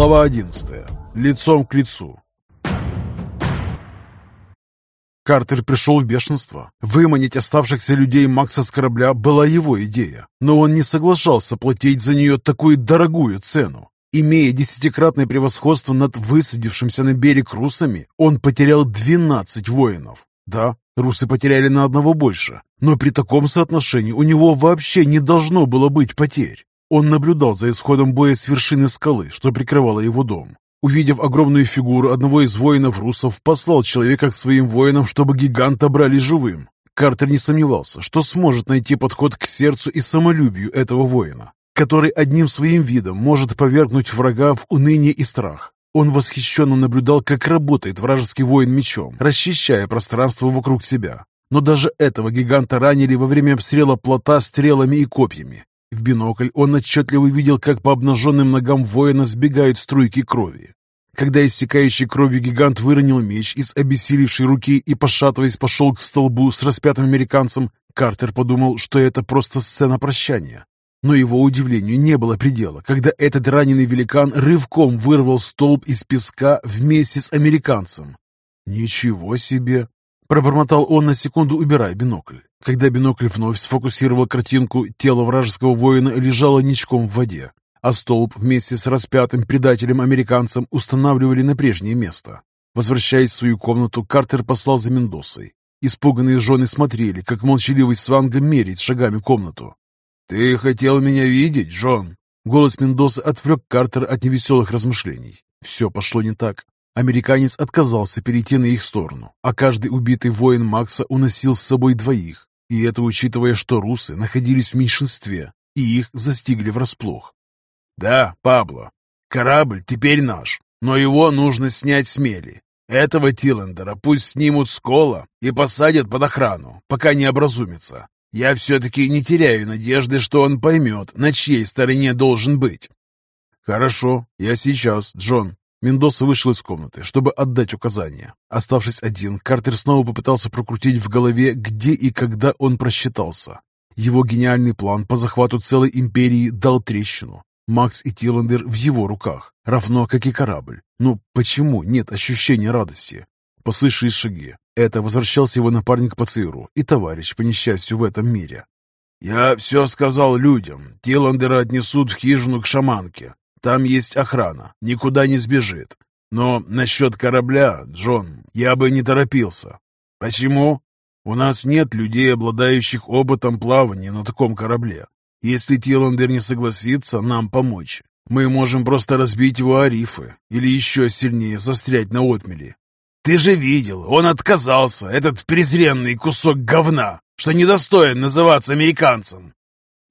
Глава 11. Лицом к лицу. Картер пришел в бешенство. Выманить оставшихся людей Макса с корабля была его идея, но он не соглашался платить за нее такую дорогую цену. Имея десятикратное превосходство над высадившимся на берег русами, он потерял 12 воинов. Да, русы потеряли на одного больше, но при таком соотношении у него вообще не должно было быть потерь. Он наблюдал за исходом боя с вершины скалы, что прикрывало его дом. Увидев огромную фигуру одного из воинов русов, послал человека к своим воинам, чтобы гиганта брали живым. Картер не сомневался, что сможет найти подход к сердцу и самолюбию этого воина, который одним своим видом может повергнуть врага в уныние и страх. Он восхищенно наблюдал, как работает вражеский воин мечом, расчищая пространство вокруг себя. Но даже этого гиганта ранили во время обстрела плота стрелами и копьями. В бинокль он отчетливо видел, как по обнаженным ногам воина сбегают струйки крови. Когда истекающий кровью гигант выронил меч из обессилевшей руки и, пошатываясь, пошел к столбу с распятым американцем, Картер подумал, что это просто сцена прощания. Но его удивлению не было предела, когда этот раненый великан рывком вырвал столб из песка вместе с американцем. «Ничего себе!» – пробормотал он на секунду, убирая бинокль. Когда бинокль вновь сфокусировал картинку, тело вражеского воина лежало ничком в воде, а столб вместе с распятым предателем-американцем устанавливали на прежнее место. Возвращаясь в свою комнату, Картер послал за Мендосой. Испуганные жены смотрели, как молчаливый Сванга меряет шагами комнату. «Ты хотел меня видеть, Джон?» Голос Мендосы отвлек Картер от невеселых размышлений. Все пошло не так. Американец отказался перейти на их сторону, а каждый убитый воин Макса уносил с собой двоих. И это учитывая, что русы находились в меньшинстве, и их застигли врасплох. «Да, Пабло, корабль теперь наш, но его нужно снять с мели. Этого Тиллендера пусть снимут с кола и посадят под охрану, пока не образумится. Я все-таки не теряю надежды, что он поймет, на чьей стороне должен быть». «Хорошо, я сейчас, Джон», Мендоса вышел из комнаты, чтобы отдать указания. Оставшись один, Картер снова попытался прокрутить в голове, где и когда он просчитался. Его гениальный план по захвату целой империи дал трещину. Макс и Тиландер в его руках, равно как и корабль. Ну, почему нет ощущения радости? Послышались шаги. Это возвращался его напарник по ЦИРу и товарищ, по несчастью, в этом мире. «Я все сказал людям. Тиландера отнесут в хижину к шаманке. Там есть охрана, никуда не сбежит. Но насчет корабля, Джон, я бы не торопился. Почему? У нас нет людей, обладающих опытом плавания на таком корабле. Если Тиландер не согласится нам помочь, мы можем просто разбить его о рифы или еще сильнее застрять на отмели. Ты же видел, он отказался, этот презренный кусок говна, что недостоин называться американцем.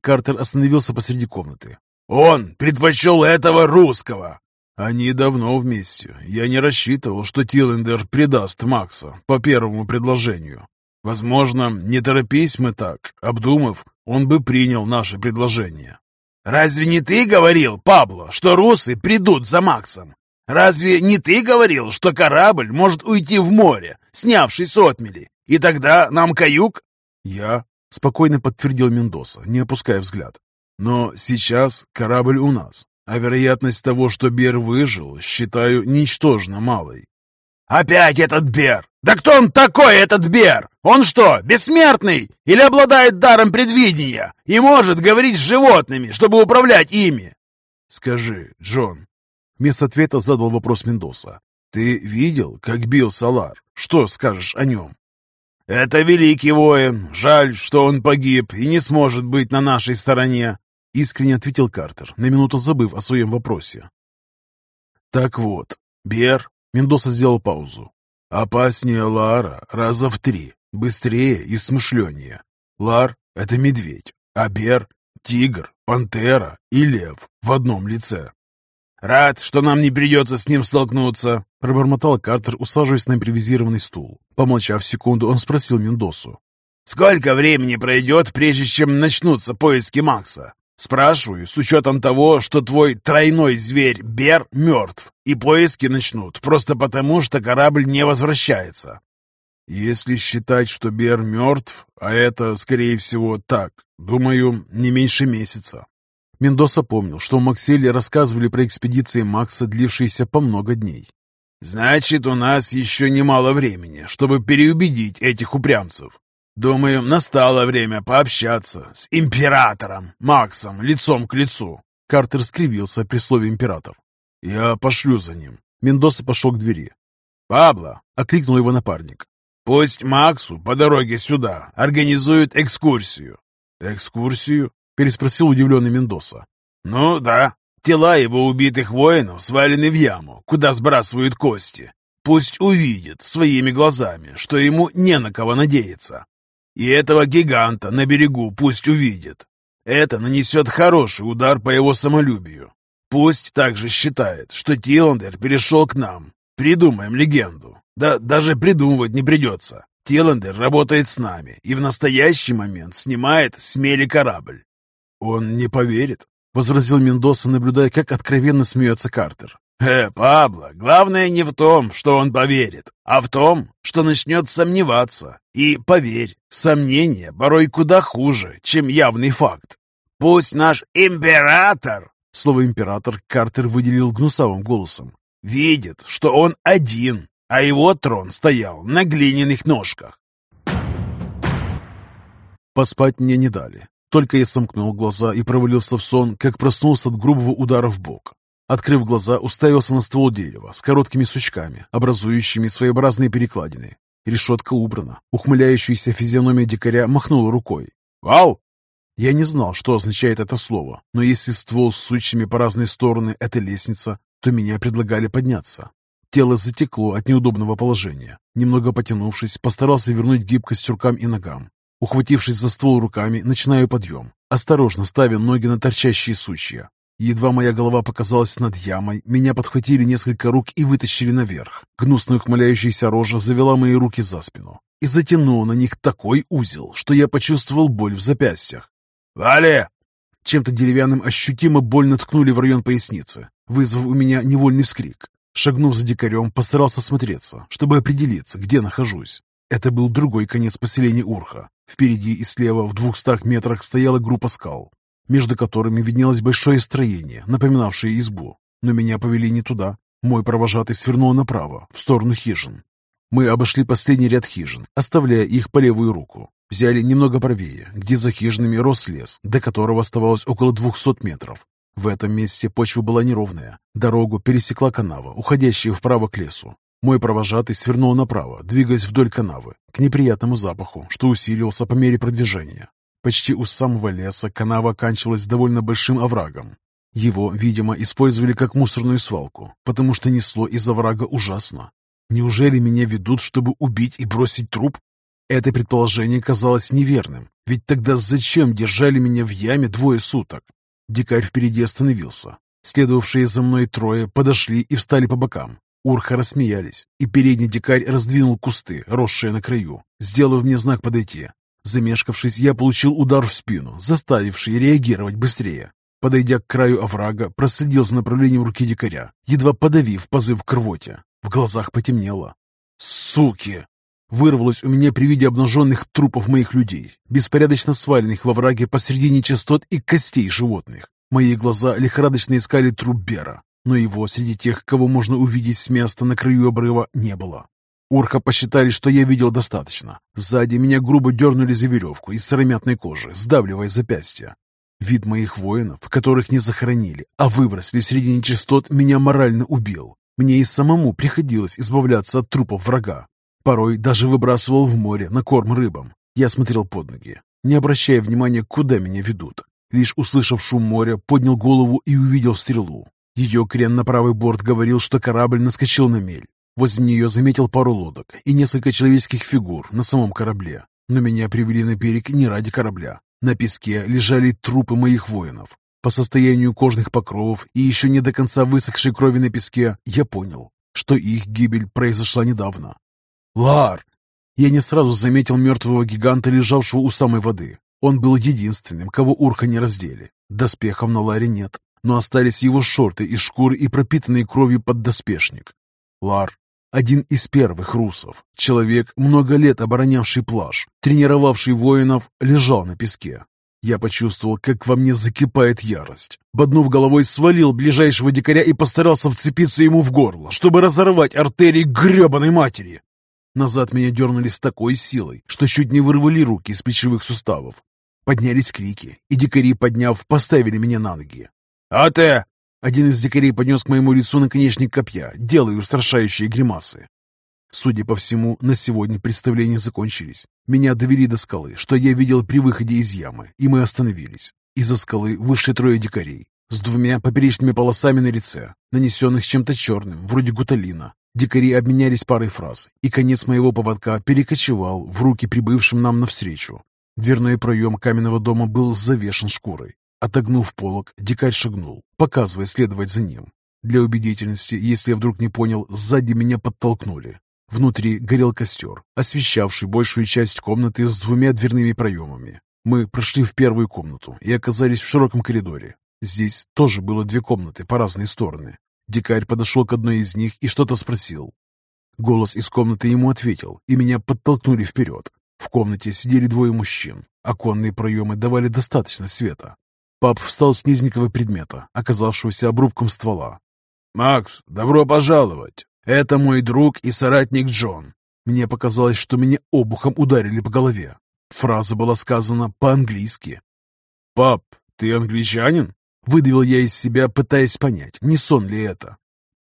Картер остановился посреди комнаты. Он предпочел этого русского. Они давно вместе. Я не рассчитывал, что Тиллендер предаст Макса по первому предложению. Возможно, не торопись мы так. Обдумав, он бы принял наше предложение. «Разве не ты говорил, Пабло, что русы придут за Максом? Разве не ты говорил, что корабль может уйти в море, снявшись с отмели, и тогда нам каюк?» «Я», — спокойно подтвердил Мендоса, не опуская взгляд. Но сейчас корабль у нас, а вероятность того, что Бер выжил, считаю ничтожно малой. «Опять этот Бер! Да кто он такой, этот Бер? Он что, бессмертный? Или обладает даром предвидения и может говорить с животными, чтобы управлять ими?» «Скажи, Джон». Вместо ответа задал вопрос Мендоса. «Ты видел, как бил Салар? Что скажешь о нем?» «Это великий воин. Жаль, что он погиб и не сможет быть на нашей стороне. Искренне ответил Картер, на минуту забыв о своем вопросе. «Так вот, Бер...» Мендоса сделал паузу. «Опаснее Лара раза в три, быстрее и смышленнее. Лар — это медведь, а Бер — тигр, пантера и лев в одном лице». «Рад, что нам не придется с ним столкнуться», — пробормотал Картер, усаживаясь на импровизированный стул. Помолчав секунду, он спросил Мендосу. «Сколько времени пройдет, прежде чем начнутся поиски Макса?» Спрашиваю, с учетом того, что твой тройной зверь Бер мертв, и поиски начнут, просто потому, что корабль не возвращается. Если считать, что Бер мертв, а это, скорее всего, так, думаю, не меньше месяца. Мендоса помнил, что в Макселе рассказывали про экспедиции Макса, длившиеся по много дней. «Значит, у нас еще немало времени, чтобы переубедить этих упрямцев. Думаю, настало время пообщаться с императором Максом лицом к лицу». Картер скривился при слове «император». «Я пошлю за ним». Мендоса пошел к двери. «Пабло!» — окликнул его напарник. «Пусть Максу по дороге сюда организуют экскурсию». «Экскурсию?» — переспросил удивленный Мендоса. «Ну да. Тела его убитых воинов свалены в яму, куда сбрасывают кости. Пусть увидит своими глазами, что ему не на кого надеяться. И этого гиганта на берегу пусть увидит. Это нанесет хороший удар по его самолюбию. Пусть также считает, что Тиландер перешел к нам. Придумаем легенду. Да даже придумывать не придется. Тиландер работает с нами и в настоящий момент снимает смели корабль. Он не поверит, — возразил Мендоса, наблюдая, как откровенно смеется Картер. «Э, Пабло, главное не в том, что он поверит, а в том, что начнет сомневаться. И, поверь, сомнение порой куда хуже, чем явный факт. Пусть наш император...» Слово «император» Картер выделил гнусавым голосом. «Видит, что он один, а его трон стоял на глиняных ножках». Поспать мне не дали. Только я сомкнул глаза и провалился в сон, как проснулся от грубого удара в бок. Открыв глаза, уставился на ствол дерева с короткими сучками, образующими своеобразные перекладины. Решетка убрана. Ухмыляющаяся физиономия дикаря махнула рукой. «Вау!» Я не знал, что означает это слово, но если ствол с сучьями по разные стороны — это лестница, то меня предлагали подняться. Тело затекло от неудобного положения. Немного потянувшись, постарался вернуть гибкость рукам и ногам. Ухватившись за ствол руками, начинаю подъем, осторожно ставя ноги на торчащие сучья. Едва моя голова показалась над ямой, меня подхватили несколько рук и вытащили наверх. Гнусная ухмыляющаяся рожа завела мои руки за спину и затянула на них такой узел, что я почувствовал боль в запястьях. «Вали!» Чем-то деревянным ощутимо больно ткнули в район поясницы, вызвав у меня невольный вскрик. Шагнув за дикарем, постарался смотреться, чтобы определиться, где нахожусь. Это был другой конец поселения Урха. Впереди и слева в двухстах метрах стояла группа скал, между которыми виднелось большое строение, напоминавшее избу. Но меня повели не туда. Мой провожатый свернул направо, в сторону хижин. Мы обошли последний ряд хижин, оставляя их по левую руку. Взяли немного правее, где за хижинами рос лес, до которого оставалось около двухсот метров. В этом месте почва была неровная. Дорогу пересекла канава, уходящая вправо к лесу. Мой провожатый свернул направо, двигаясь вдоль канавы, к неприятному запаху, что усиливался по мере продвижения. Почти у самого леса канава оканчивалась довольно большим оврагом. Его, видимо, использовали как мусорную свалку, потому что несло из оврага ужасно. Неужели меня ведут, чтобы убить и бросить труп? Это предположение казалось неверным, ведь тогда зачем держали меня в яме двое суток? Дикарь впереди остановился. Следовавшие за мной трое подошли и встали по бокам. Урха рассмеялись, и передний дикарь раздвинул кусты, росшие на краю, сделав мне знак подойти. Замешкавшись, я получил удар в спину, заставивший реагировать быстрее. Подойдя к краю оврага, проследил за направлением руки дикаря, едва подавив позыв к рвоте. В глазах потемнело. «Суки!» Вырвалось у меня при виде обнаженных трупов моих людей, беспорядочно сваленных во враге посреди нечистот и костей животных. Мои глаза лихорадочно искали труп Бера, но его среди тех, кого можно увидеть с места на краю обрыва, не было. Урха посчитали, что я видел достаточно. Сзади меня грубо дернули за веревку из сыромятной кожи, сдавливая запястья. Вид моих воинов, которых не захоронили, а выбросили среди нечистот, меня морально убил. Мне и самому приходилось избавляться от трупов врага. Порой даже выбрасывал в море на корм рыбам. Я смотрел под ноги, не обращая внимания, куда меня ведут. Лишь услышав шум моря, поднял голову и увидел стрелу. Ее крен на правый борт говорил, что корабль наскочил на мель. Возле нее заметил пару лодок и несколько человеческих фигур на самом корабле. Но меня привели на берег не ради корабля. На песке лежали трупы моих воинов. По состоянию кожных покровов и еще не до конца высохшей крови на песке я понял, что их гибель произошла недавно. «Лар!» Я не сразу заметил мертвого гиганта, лежавшего у самой воды. Он был единственным, кого урка не раздели. Доспехов на Ларе нет но остались его шорты из шкуры и пропитанный кровью поддоспешник. Лар, один из первых русов, человек, много лет оборонявший плаж, тренировавший воинов, лежал на песке. Я почувствовал, как во мне закипает ярость. Боднув головой, свалил ближайшего дикаря и постарался вцепиться ему в горло, чтобы разорвать артерии гребаной матери. Назад меня дернули с такой силой, что чуть не вырвали руки из плечевых суставов. Поднялись крики, и дикари, подняв, поставили меня на ноги. «А ты?» Один из дикарей поднес к моему лицу наконечник копья, делая устрашающие гримасы. Судя по всему, на сегодня представления закончились. Меня довели до скалы, что я видел при выходе из ямы, и мы остановились. Из-за скалы вышли трое дикарей, с двумя поперечными полосами на лице, нанесенных чем-то черным, вроде гуталина. Дикари обменялись парой фраз, и конец моего поводка перекочевал в руки прибывшим нам навстречу. Дверной проем каменного дома был завешен шкурой. Отогнув полог, дикарь шагнул, показывая следовать за ним. Для убедительности, если я вдруг не понял, сзади меня подтолкнули. Внутри горел костер, освещавший большую часть комнаты с двумя дверными проемами. Мы прошли в первую комнату и оказались в широком коридоре. Здесь тоже было две комнаты по разные стороны. Дикарь подошел к одной из них и что-то спросил. Голос из комнаты ему ответил, и меня подтолкнули вперед. В комнате сидели двое мужчин. Оконные проемы давали достаточно света. Пап встал с низенького предмета, оказавшегося обрубком ствола. «Макс, добро пожаловать! Это мой друг и соратник Джон. Мне показалось, что меня обухом ударили по голове. Фраза была сказана по-английски. «Пап, ты англичанин?» Выдавил я из себя, пытаясь понять, не сон ли это.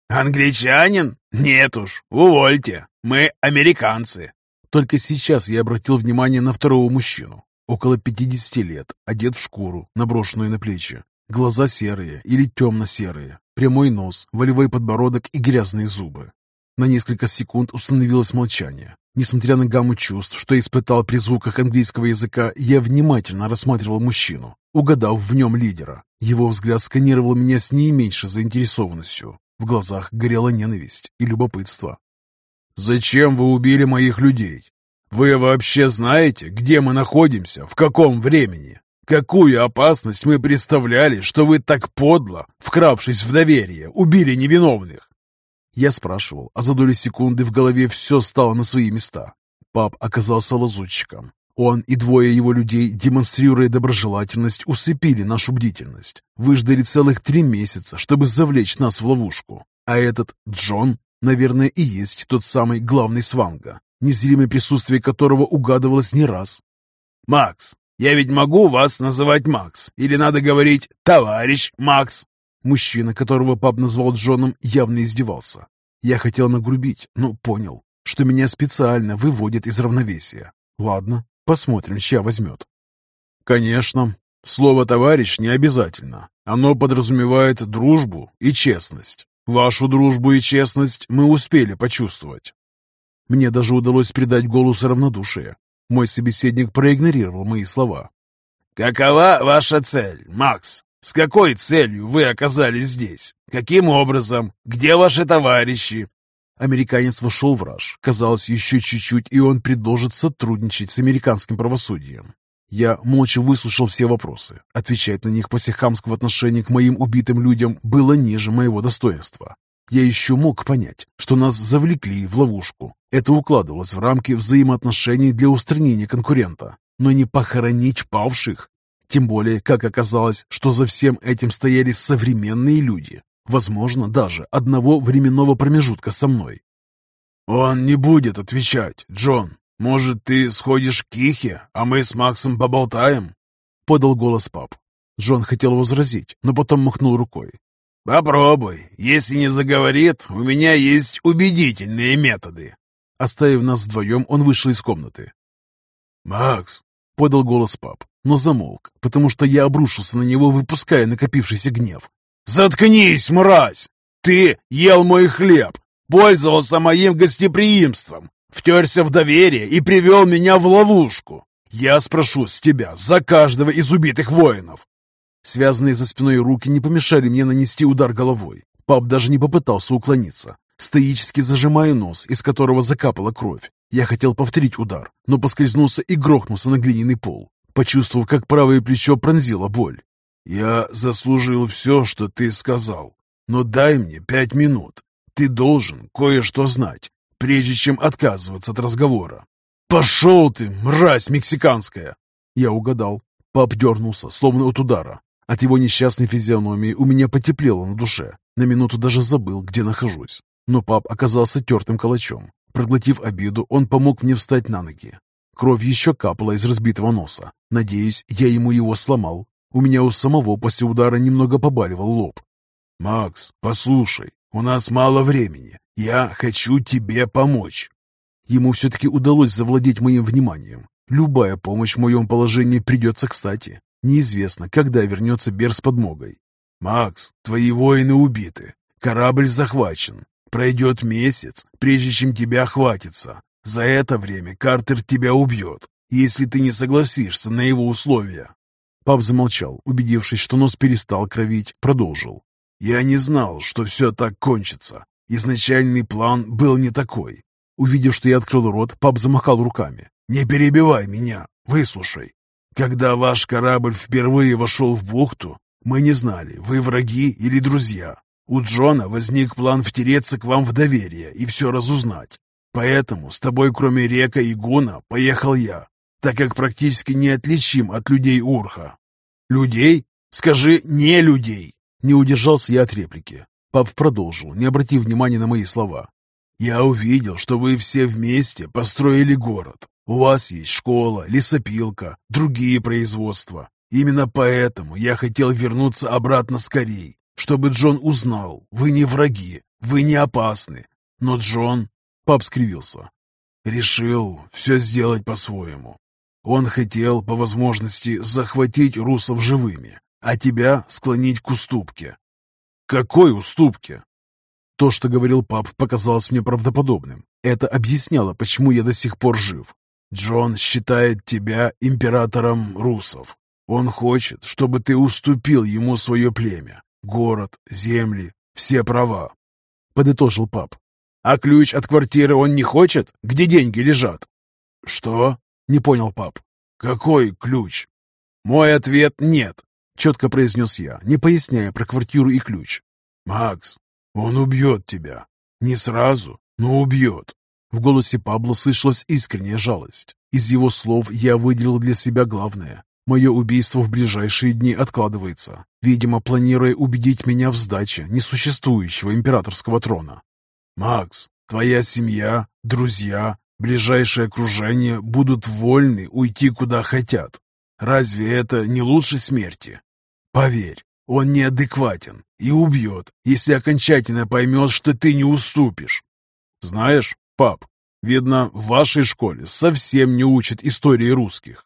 «Англичанин? Нет уж, увольте. Мы американцы». Только сейчас я обратил внимание на второго мужчину. Около 50 лет, одет в шкуру, наброшенную на плечи. Глаза серые или темно-серые, прямой нос, волевой подбородок и грязные зубы. На несколько секунд установилось молчание. Несмотря на гамму чувств, что испытал при звуках английского языка, я внимательно рассматривал мужчину, угадав в нем лидера. Его взгляд сканировал меня с не заинтересованностью. В глазах горела ненависть и любопытство. «Зачем вы убили моих людей? Вы вообще знаете, где мы находимся, в каком времени?» Какую опасность мы представляли, что вы так подло, вкравшись в доверие, убили невиновных? Я спрашивал, а за доли секунды в голове все стало на свои места. Пап оказался лазутчиком. Он и двое его людей, демонстрируя доброжелательность, усыпили нашу бдительность. Выждали целых три месяца, чтобы завлечь нас в ловушку. А этот Джон, наверное, и есть тот самый главный сванга, незримое присутствие которого угадывалось не раз. «Макс, я ведь могу вас называть Макс, или надо говорить «товарищ Макс». Мужчина, которого пап назвал Джоном, явно издевался. Я хотел нагрубить, но понял, что меня специально выводят из равновесия. Ладно, посмотрим, чья возьмет. Конечно, слово «товарищ» не обязательно. Оно подразумевает дружбу и честность. Вашу дружбу и честность мы успели почувствовать. Мне даже удалось придать голосу равнодушие. Мой собеседник проигнорировал мои слова. «Какова ваша цель, Макс? С какой целью вы оказались здесь? Каким образом? Где ваши товарищи?» Американец вошел в раж. Казалось, еще чуть-чуть, и он предложит сотрудничать с американским правосудием. Я молча выслушал все вопросы. Отвечать на них после хамского отношения к моим убитым людям было ниже моего достоинства. Я еще мог понять, что нас завлекли в ловушку. Это укладывалось в рамки взаимоотношений для устранения конкурента. Но не похоронить павших. Тем более, как оказалось, что за всем этим стояли современные люди. Возможно, даже одного временного промежутка со мной. «Он не будет отвечать, Джон. Может, ты сходишь к Кихе, а мы с Максом поболтаем?» Подал голос пап. Джон хотел возразить, но потом махнул рукой. «Попробуй. Если не заговорит, у меня есть убедительные методы». Оставив нас вдвоем, он вышел из комнаты. «Макс!» — подал голос пап, но замолк, потому что я обрушился на него, выпуская накопившийся гнев. «Заткнись, мразь! Ты ел мой хлеб, пользовался моим гостеприимством, втерся в доверие и привел меня в ловушку. Я спрошу с тебя за каждого из убитых воинов, Связанные за спиной руки не помешали мне нанести удар головой. Пап даже не попытался уклониться, стоически зажимая нос, из которого закапала кровь. Я хотел повторить удар, но поскользнулся и грохнулся на глиняный пол, почувствовав, как правое плечо пронзила боль. «Я заслужил все, что ты сказал, но дай мне пять минут. Ты должен кое-что знать, прежде чем отказываться от разговора». «Пошел ты, мразь мексиканская!» Я угадал. Пап дернулся, словно от удара. От его несчастной физиономии у меня потеплело на душе. На минуту даже забыл, где нахожусь. Но пап оказался тертым калачом. Проглотив обиду, он помог мне встать на ноги. Кровь еще капала из разбитого носа. Надеюсь, я ему его сломал. У меня у самого после удара немного побаливал лоб. «Макс, послушай, у нас мало времени. Я хочу тебе помочь». Ему все-таки удалось завладеть моим вниманием. Любая помощь в моем положении придется кстати. Неизвестно, когда вернется Бер с подмогой. «Макс, твои воины убиты. Корабль захвачен. Пройдет месяц, прежде чем тебя хватится. За это время Картер тебя убьет, если ты не согласишься на его условия». Пап замолчал, убедившись, что нос перестал кровить, продолжил. «Я не знал, что все так кончится. Изначальный план был не такой». Увидев, что я открыл рот, пап замахал руками. «Не перебивай меня, выслушай. Когда ваш корабль впервые вошел в бухту, мы не знали, вы враги или друзья. У Джона возник план втереться к вам в доверие и все разузнать. Поэтому с тобой, кроме Река и Гуна, поехал я, так как практически неотличим от людей Урха. Людей? Скажи, не людей!» Не удержался я от реплики. Пап продолжил, не обратив внимания на мои слова. «Я увидел, что вы все вместе построили город. У вас есть школа, лесопилка, другие производства. Именно поэтому я хотел вернуться обратно скорей, чтобы Джон узнал, вы не враги, вы не опасны. Но Джон, пап скривился, решил все сделать по-своему. Он хотел, по возможности, захватить русов живыми, а тебя склонить к уступке. Какой уступке? То, что говорил пап, показалось мне правдоподобным. Это объясняло, почему я до сих пор жив. Джон считает тебя императором русов. Он хочет, чтобы ты уступил ему свое племя, город, земли, все права. Подытожил пап. А ключ от квартиры он не хочет? Где деньги лежат? Что? Не понял пап. Какой ключ? Мой ответ нет, четко произнес я, не поясняя про квартиру и ключ. Макс, он убьет тебя. Не сразу, но убьет. В голосе Пабло слышалась искренняя жалость. Из его слов я выделил для себя главное. Мое убийство в ближайшие дни откладывается, видимо, планируя убедить меня в сдаче несуществующего императорского трона. «Макс, твоя семья, друзья, ближайшее окружение будут вольны уйти куда хотят. Разве это не лучше смерти? Поверь, он неадекватен и убьет, если окончательно поймет, что ты не уступишь. Знаешь, «Пап, видно, в вашей школе совсем не учат истории русских».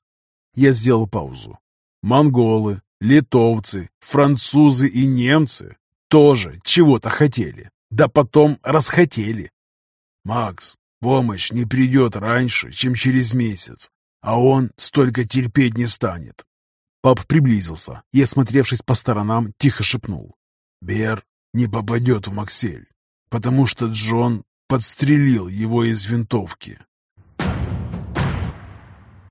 Я сделал паузу. «Монголы, литовцы, французы и немцы тоже чего-то хотели, да потом расхотели». «Макс, помощь не придет раньше, чем через месяц, а он столько терпеть не станет». Пап приблизился и, осмотревшись по сторонам, тихо шепнул. «Бер не попадет в Максель, потому что Джон подстрелил его из винтовки.